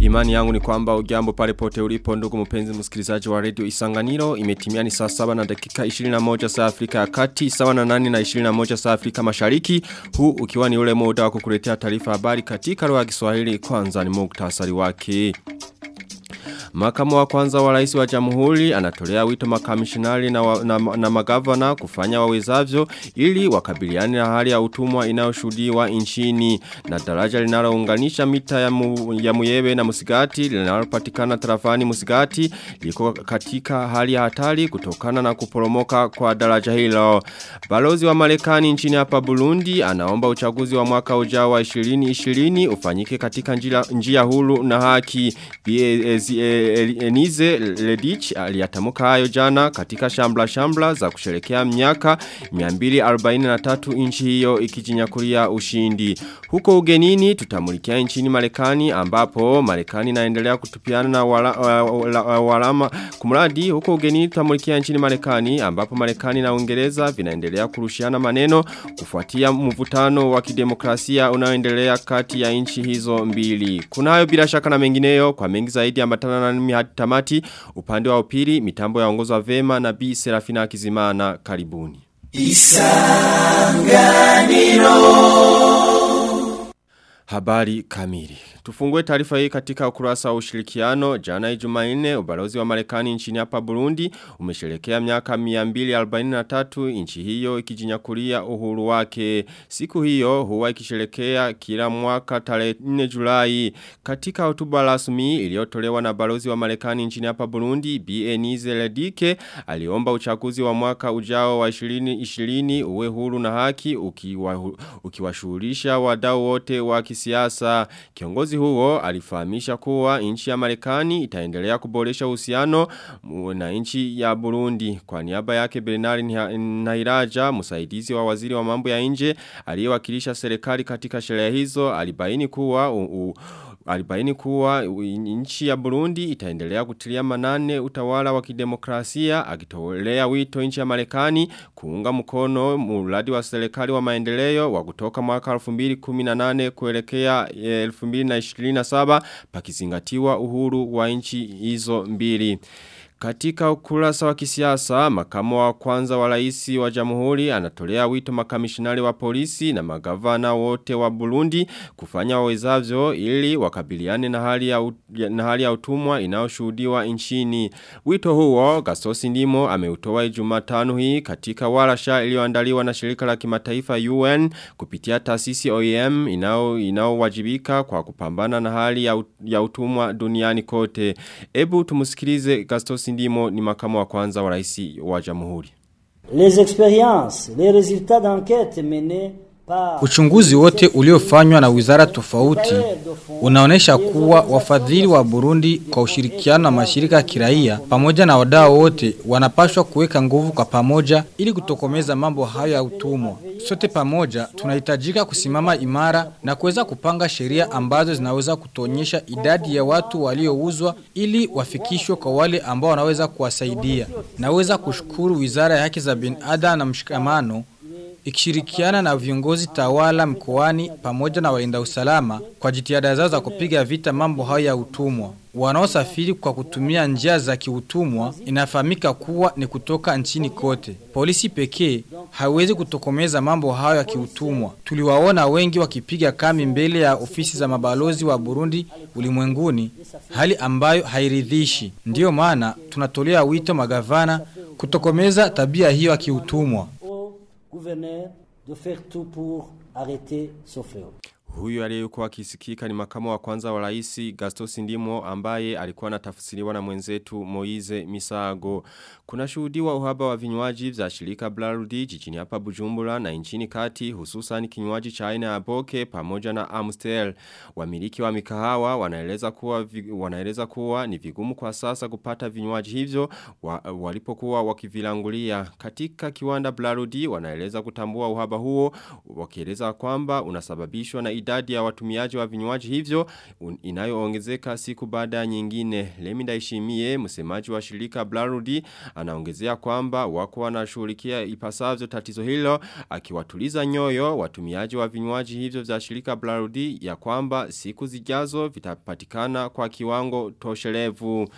Imani yangu ni kwamba ujambo pale pote ulipo ndugu mpenzi msikilizaji wa radio Isanganiro. Imetimia ni saa 7 na dakika 21 saa Afrika ya Kati sawa na 8 na 21 saa Afrika Mashariki. Huu ukiwa ni ule muda wa kukuletea taarifa habari katika lugha ya Kiswahili. Kwanza ni muktasari wake Makamu wa kwanza wa rais wa jamhuri anatolea wito makamishinari na, wa, na, na magavana kufanya wawezavyo ili wakabiliane na hali ya utumwa inayoshuhudiwa nchini na daraja linalounganisha mita ya, mu, ya muyewe na Musigati linalopatikana tarafani Musigati liko katika hali ya hatari kutokana na kuporomoka kwa daraja hilo. Balozi wa Marekani nchini hapa Burundi anaomba uchaguzi wa mwaka ujao wa 2020 ufanyike katika njia, njia huru na haki. Enize Ledich aliatamuka hayo jana katika shambla shambla za kusherekea miaka 243 nchi hiyo ikijinyakulia ushindi. Huko ugenini tutamulikia nchini Marekani ambapo Marekani inaendelea kutupiana na wala, wala, walama kumradi huko ugenini tutamulikia nchini Marekani ambapo Marekani na Uingereza vinaendelea kurushiana maneno kufuatia mvutano wa kidemokrasia unaoendelea kati ya nchi hizo mbili. Kunayo bila shaka na mengineyo kwa mengi zaidi ambatana na nimi hadi tamati upande wa upili mitambo ya ongozo vema na B. Serafina Kizimana. Karibuni. Isanganiro Habari kamili. Tufungue taarifa hii katika ukurasa wa ushirikiano. Jana ijumaine, ubalozi wa Marekani nchini hapa Burundi umesherekea miaka 243 nchi hiyo ikijinyakulia uhuru wake. Siku hiyo huwa ikisherekea kila mwaka tarehe 4 Julai. Katika hotuba rasmi iliyotolewa na balozi wa Marekani nchini hapa Burundi, BN Ledike aliomba uchaguzi wa mwaka ujao wa 2020 uwe huru na haki ukiwashughulisha ukiwa wadau wote wa kisiasa. Kiongozi huo alifahamisha kuwa nchi ya Marekani itaendelea kuboresha uhusiano na nchi ya Burundi. Kwa niaba yake Bernard Nairaja, msaidizi wa waziri wa mambo ya nje aliyewakilisha serikali katika sherehe hizo, alibaini kuwa u, u, alibaini kuwa nchi ya Burundi itaendelea kutilia manane utawala wa kidemokrasia akitolea wito nchi ya Marekani kuunga mkono mradi wa serikali wa maendeleo wa kutoka mwaka 2018 kuelekea 2027 pakizingatiwa uhuru wa nchi hizo mbili. Katika ukurasa wa kisiasa, makamu wa kwanza wa raisi wa jamhuri anatolea wito makamishinari wa polisi na magavana wote wa Burundi kufanya wawezavyo ili wakabiliane na hali ya, na hali ya utumwa inayoshuhudiwa nchini. Wito huo, Gasosi Ndimo ameutoa Jumatano hii katika warasha iliyoandaliwa na shirika la kimataifa UN kupitia taasisi OEM inao inaowajibika kwa kupambana na hali ya, ya utumwa duniani kote. Ebu tumusikilize Gastosi Ndimo ni makamu wa kwanza wa raisi wa jamhuri. Les expériences, les résultats d'enquête menés Uchunguzi wote uliofanywa na wizara tofauti unaonesha kuwa wafadhili wa Burundi kwa ushirikiano na mashirika ya kiraia pamoja na wadau wote wanapaswa kuweka nguvu kwa pamoja ili kutokomeza mambo hayo ya utumwa. Sote pamoja tunahitajika kusimama imara na kuweza kupanga sheria ambazo zinaweza kutonyesha idadi ya watu waliouzwa ili wafikishwe kwa wale ambao wanaweza kuwasaidia. Naweza kushukuru Wizara ya Haki za Binadamu na Mshikamano ikishirikiana na viongozi tawala mkoani pamoja na walinda usalama kwa jitihada zao za kupiga vita mambo hayo ya utumwa. Wanaosafiri kwa kutumia njia za kiutumwa inafahamika kuwa ni kutoka nchini kote. Polisi pekee hawezi kutokomeza mambo hayo ya kiutumwa. Tuliwaona wengi wakipiga kami mbele ya ofisi za mabalozi wa Burundi ulimwenguni, hali ambayo hairidhishi. Ndiyo maana tunatolea wito magavana kutokomeza tabia hiyo ya kiutumwa gouverneur de faire tout pour arrêter ce fléau. Huyu aliyekuwa akisikika ni makamu wa kwanza wa rais Gaston Sindimo ambaye alikuwa anatafsiriwa na mwenzetu Moize Misago. Kuna shuhudiwa uhaba wa vinywaji vya shirika Blarudi jijini hapa Bujumbura na nchini kati hususan kinywaji cha aina ya Boke pamoja na Amstel. Wamiliki wa mikahawa wanaeleza kuwa wanaeleza kuwa ni vigumu kwa sasa kupata vinywaji hivyo wa, walipokuwa wakivilangulia. Katika kiwanda Blarudi wanaeleza kutambua uhaba huo wakieleza kwamba unasababishwa na idadi ya watumiaji wa vinywaji hivyo inayoongezeka siku baada nyingine. Lemi Ndaishimie msemaji wa shirika Blarudi anaongezea kwamba wako wanashughulikia ipasavyo tatizo hilo akiwatuliza nyoyo watumiaji wa vinywaji hivyo vya shirika Blarudi ya kwamba siku zijazo vitapatikana kwa kiwango toshelevu.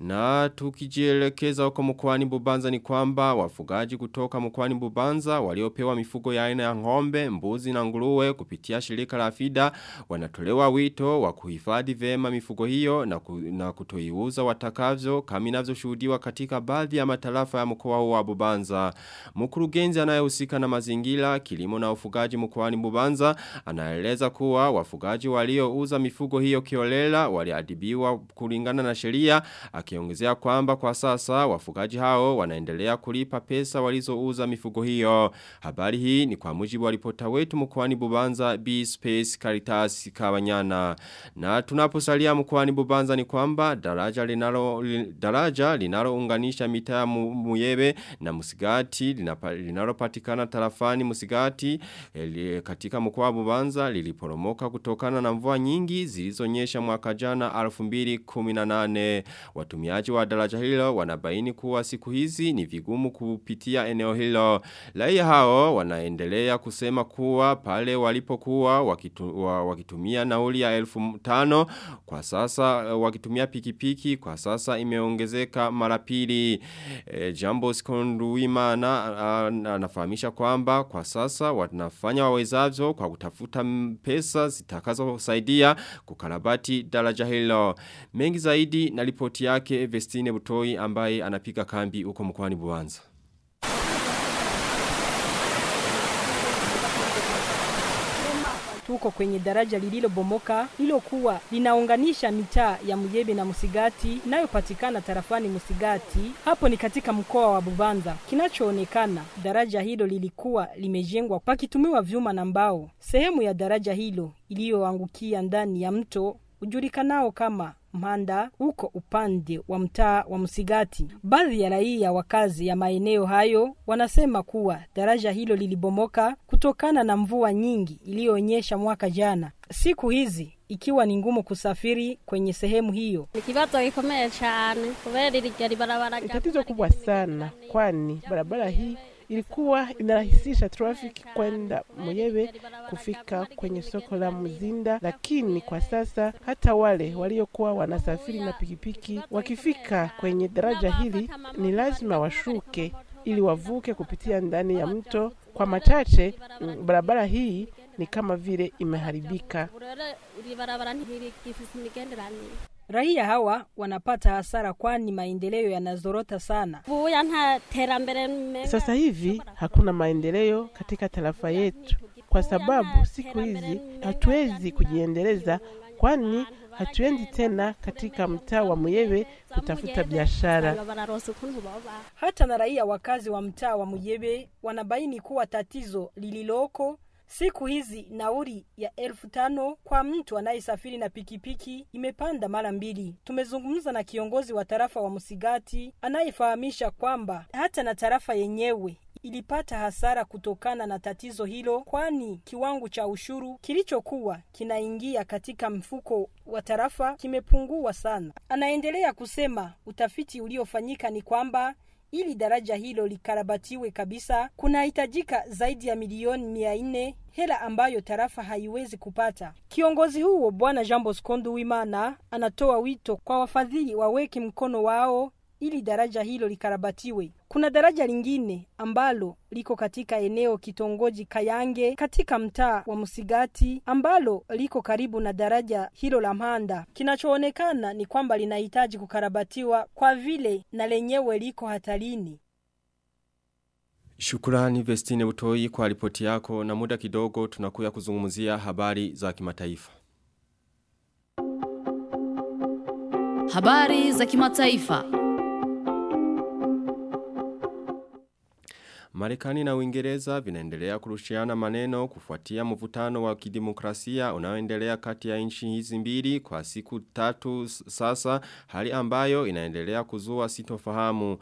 Na tukijielekeza huko mkoani Bubanza ni kwamba wafugaji kutoka mkoani Bubanza waliopewa mifugo ya aina ya ng'ombe, mbuzi na nguruwe kupitia shirika la FIDA wanatolewa wito wa kuhifadhi vema mifugo hiyo na, ku, na kutoiuza watakavyo kama inavyoshuhudiwa katika baadhi ya matarafa ya mkoa wa Bubanza. Mkurugenzi anayehusika na mazingira, kilimo na ufugaji mkoani Bubanza anaeleza kuwa wafugaji waliouza mifugo hiyo kiolela waliadibiwa kulingana na sheria akiongezea kwamba kwa sasa wafugaji hao wanaendelea kulipa pesa walizouza mifugo hiyo. Habari hii ni kwa mujibu wa ripota wetu mkoani Bubanza B Space Caritas Kabanyana. Na tunaposalia mkoani Bubanza ni kwamba daraja linalo daraja linalounganisha mitaa Muyebe na Musigati linalopatikana tarafani Musigati katika mkoa wa Bubanza liliporomoka kutokana na mvua nyingi zilizonyesha mwaka jana 2018 watumiaji wa daraja hilo wanabaini kuwa siku hizi ni vigumu kupitia eneo hilo. Laia hao wanaendelea kusema kuwa pale walipokuwa wakitu, wa, wakitumia nauli ya elfu tano kwa sasa wakitumia pikipiki kwa sasa imeongezeka mara pili. E, Jambo Skonduimana anafahamisha kwamba kwa sasa wanafanya wawezavyo kwa kutafuta pesa zitakazosaidia kukarabati daraja hilo. Mengi zaidi na ripoti yake Vestine Butoi ambaye anapika kambi huko mkoani Buanza. tuko kwenye daraja lililobomoka lilokuwa linaunganisha mitaa ya Muyebe na Musigati inayopatikana tarafani Musigati. Hapo ni katika mkoa wa Bubanza. Kinachoonekana, daraja hilo lilikuwa limejengwa pakitumiwa vyuma na mbao. Sehemu ya daraja hilo iliyoangukia ndani ya mto ujulikanao kama Mhanda uko upande wa mtaa wa Msigati. Baadhi ya raia wakazi ya maeneo hayo wanasema kuwa daraja hilo lilibomoka kutokana na mvua nyingi iliyoonyesha mwaka jana. Siku hizi ikiwa ni ngumu kusafiri kwenye sehemu hiyo. Tatizo kubwa sana, kwani barabara hii ilikuwa inarahisisha trafiki kwenda Muyebe kufika kwenye soko la Mzinda, lakini kwa sasa hata wale waliokuwa wanasafiri na pikipiki wakifika kwenye daraja hili ni lazima washuke ili wavuke kupitia ndani ya mto. Kwa machache, barabara hii ni kama vile imeharibika. Raia hawa wanapata hasara kwani maendeleo yanazorota sana. Sasa hivi hakuna maendeleo katika tarafa yetu, kwa sababu siku hizi hatuwezi kujiendeleza, kwani hatuendi tena katika mtaa wa Muyebe kutafuta biashara. Hata na raia wakazi wa mtaa wa Muyebe wanabaini kuwa tatizo lililoko siku hizi nauri ya elfu tano kwa mtu anayesafiri na pikipiki imepanda mara mbili. Tumezungumza na kiongozi wa tarafa wa Msigati anayefahamisha kwamba hata na tarafa yenyewe ilipata hasara kutokana na tatizo hilo, kwani kiwango cha ushuru kilichokuwa kinaingia katika mfuko wa tarafa kimepungua sana. Anaendelea kusema utafiti uliofanyika ni kwamba ili daraja hilo likarabatiwe kabisa kunahitajika zaidi ya milioni mia nne hela ambayo tarafa haiwezi kupata. Kiongozi huo Bwana Jean Bosco Nduwimana anatoa wito kwa wafadhili waweke mkono wao ili daraja hilo likarabatiwe. Kuna daraja lingine ambalo liko katika eneo kitongoji Kayange katika mtaa wa Msigati ambalo liko karibu na daraja hilo la Mpanda. Kinachoonekana ni kwamba linahitaji kukarabatiwa kwa vile na lenyewe liko hatarini. Shukurani Vestine Utoi kwa ripoti yako na muda kidogo tunakuya kuzungumzia habari za kimataifa. Habari za kimataifa. Marekani na Uingereza vinaendelea kurushiana maneno kufuatia mvutano wa kidemokrasia unaoendelea kati ya nchi hizi mbili kwa siku tatu sasa hali ambayo inaendelea kuzua sitofahamu.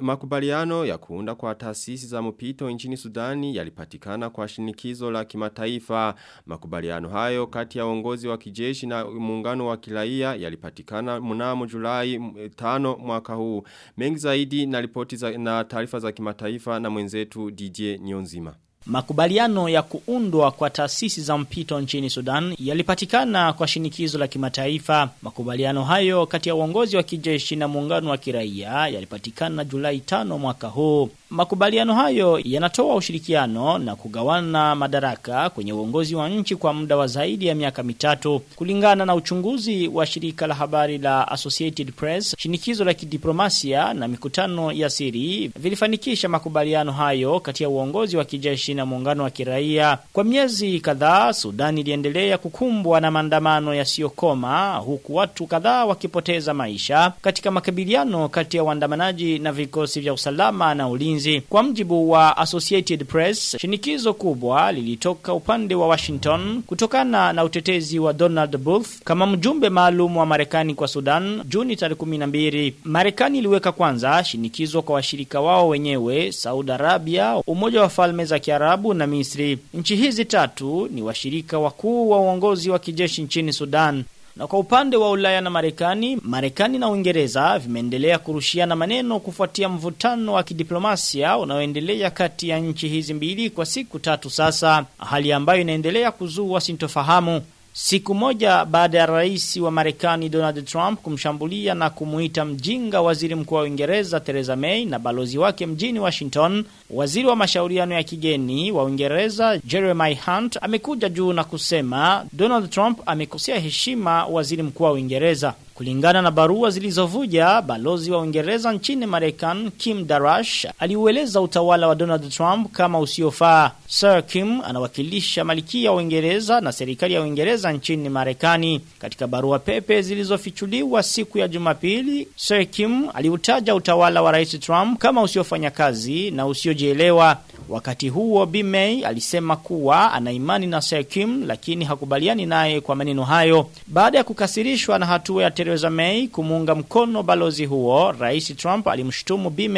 Makubaliano ya kuunda kwa taasisi za mpito nchini Sudani yalipatikana kwa shinikizo la kimataifa. Makubaliano hayo kati ya uongozi wa kijeshi na muungano wa kiraia yalipatikana mnamo Julai 5 mwaka huu. Mengi zaidi na ripoti za, na taarifa za kimataifa na mwenzetu DJ Nyonzima. Makubaliano ya kuundwa kwa taasisi za mpito nchini Sudan yalipatikana kwa shinikizo la kimataifa. Makubaliano hayo kati ya uongozi wa kijeshi na muungano wa kiraia yalipatikana Julai 5 mwaka huu. Makubaliano hayo yanatoa ushirikiano na kugawana madaraka kwenye uongozi wa nchi kwa muda wa zaidi ya miaka mitatu. Kulingana na uchunguzi wa shirika la habari la Associated Press, shinikizo la kidiplomasia na mikutano ya siri vilifanikisha makubaliano hayo kati ya uongozi wa kijeshi na muungano wa kiraia. Kwa miezi kadhaa, Sudani iliendelea kukumbwa na maandamano yasiyokoma huku watu kadhaa wakipoteza maisha katika makabiliano kati ya waandamanaji na vikosi vya usalama na ulinzi. Kwa mjibu wa Associated Press, shinikizo kubwa lilitoka upande wa Washington kutokana na utetezi wa Donald Booth kama mjumbe maalum wa Marekani kwa Sudan Juni tarehe 12. Marekani iliweka kwanza shinikizo kwa washirika wao wenyewe Saudi Arabia, Umoja wa Falme za Kiarabu na Misri. Nchi hizi tatu ni washirika wakuu wa uongozi wa kijeshi nchini Sudan. Na kwa upande wa Ulaya na Marekani, Marekani na Uingereza vimeendelea kurushiana maneno kufuatia mvutano wa kidiplomasia unaoendelea kati ya nchi hizi mbili kwa siku tatu sasa, hali ambayo inaendelea kuzua sintofahamu. Siku moja baada ya rais wa Marekani Donald Trump kumshambulia na kumuita mjinga waziri mkuu wa Uingereza Theresa May na balozi wake mjini Washington, waziri wa mashauriano ya kigeni wa Uingereza Jeremy Hunt amekuja juu na kusema Donald Trump amekosea heshima waziri mkuu wa Uingereza. Kulingana na barua zilizovuja, balozi wa Uingereza nchini Marekani Kim Darash aliueleza utawala wa Donald Trump kama usiofaa. Sir Kim anawakilisha malikia wa Uingereza na serikali ya Uingereza nchini Marekani. Katika barua pepe zilizofichuliwa siku ya Jumapili, Sir Kim aliutaja utawala wa Rais Trump kama usiofanya kazi na usiojielewa. Wakati huo Bi alisema kuwa ana imani na Sir lakini hakubaliani naye kwa maneno hayo. Baada ya kukasirishwa na hatua ya Theresa May kumuunga mkono balozi huo, Rais Trump alimshutumu Bi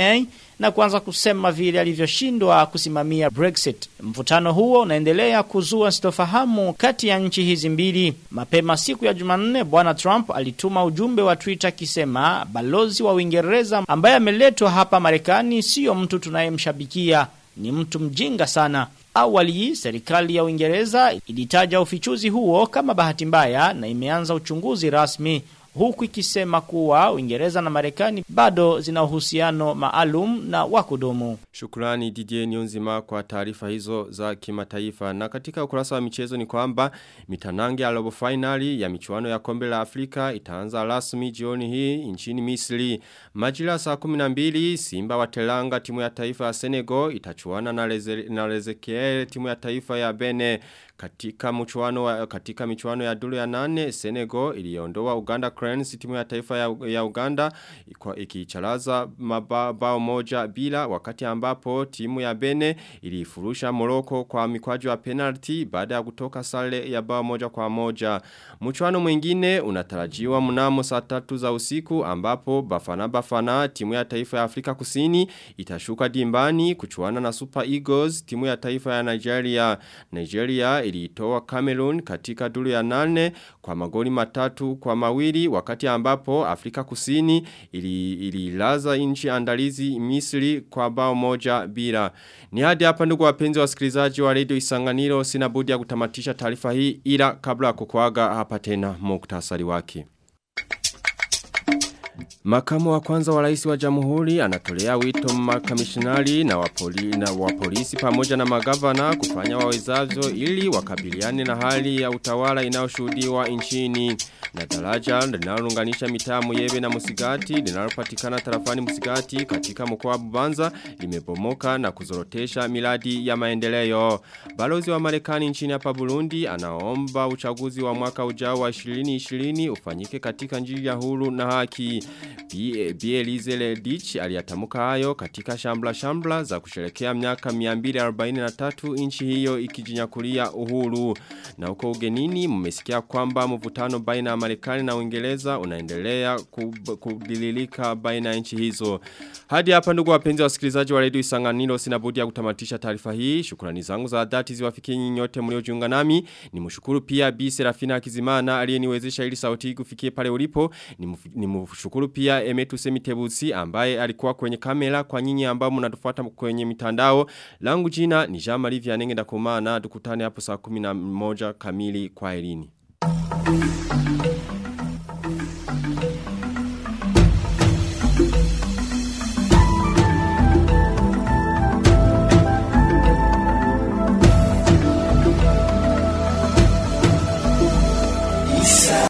na kuanza kusema vile alivyoshindwa kusimamia Brexit. Mvutano huo unaendelea kuzua sitofahamu kati ya nchi hizi mbili. Mapema siku ya Jumanne, bwana Trump alituma ujumbe wa Twitter akisema balozi wa Uingereza ambaye ameletwa hapa Marekani siyo mtu tunayemshabikia, ni mtu mjinga sana. Awali serikali ya Uingereza ilitaja ufichuzi huo kama bahati mbaya na imeanza uchunguzi rasmi huku ikisema kuwa Uingereza na Marekani bado zina uhusiano maalum na wa kudumu. Shukrani Didier Nyonzima kwa taarifa hizo za kimataifa. Na katika ukurasa wa michezo ni kwamba mitanange ya robo finali ya michuano ya kombe la Afrika itaanza rasmi jioni hii nchini Misri. Majira saa 12 Simba wa Telanga timu ya taifa ya Senegal itachuana na Lezekiel timu ya taifa ya Bene katika mchuano wa, katika michuano ya duru ya nane Senegal iliondoa Uganda Cranes timu ya taifa ya, ya Uganda kwa ikichalaza mabao moja bila wakati ambapo timu ya Bene ilifurusha moroko kwa mikwaju ya penalty baada ya kutoka sare ya bao moja kwa moja. Mchuano mwingine unatarajiwa mnamo saa tatu za usiku ambapo Bafana Bafana timu ya taifa ya Afrika Kusini itashuka dimbani kuchuana na Super Eagles timu ya taifa ya Nigeria. Nigeria ilitoa Cameroon katika duru ya nane kwa magoli matatu kwa mawili wakati ambapo Afrika Kusini ililaza ili nchi andalizi Misri kwa bao moja bila. Ni hadi hapa ndugu wapenzi wasikilizaji wa Radio Isanganiro sina budi ya kutamatisha taarifa hii ila kabla kukuaga hapa tena muktasari wake. Makamu wa kwanza wa rais wa jamhuri anatolea wito makamishinari na wapoli, na wapolisi pamoja na magavana kufanya wawezavyo ili wakabiliane na hali ya utawala inayoshuhudiwa nchini. Na daraja linalounganisha mitaa Muyebe na Musigati linalopatikana tarafani Musigati katika mkoa wa Bubanza limebomoka na kuzorotesha miradi ya maendeleo. Balozi wa Marekani nchini hapa Burundi anaomba uchaguzi wa mwaka ujao wa 2020 ufanyike katika njia huru na haki. Bi Bi Elize Ledich aliyatamka hayo katika shambla shambla za kusherekea miaka 243 nchi hiyo ikijinyakulia uhuru. Na huko ugenini mmesikia kwamba mvutano baina ya Marekani na Uingereza unaendelea kudililika baina ya nchi hizo. Hadi hapa ndugu wapenzi wasikilizaji wa Radio Isanganiro sina budi ya kutamatisha taarifa hii. Shukrani zangu za dhati ziwafikie nyinyi nyote mliojiunga nami. Nimshukuru pia Bi Serafina Kizimana aliyeniwezesha ili sauti hii kufikie pale ulipo. Nimf- Nimshukuru pia Emetu Semitebusi ambaye alikuwa kwenye kamera kwa nyinyi ambao mnatufuata kwenye mitandao. Langu jina ni Jean Marie Vianenge ndakumana. Tukutane hapo saa 11 kamili kwa elini.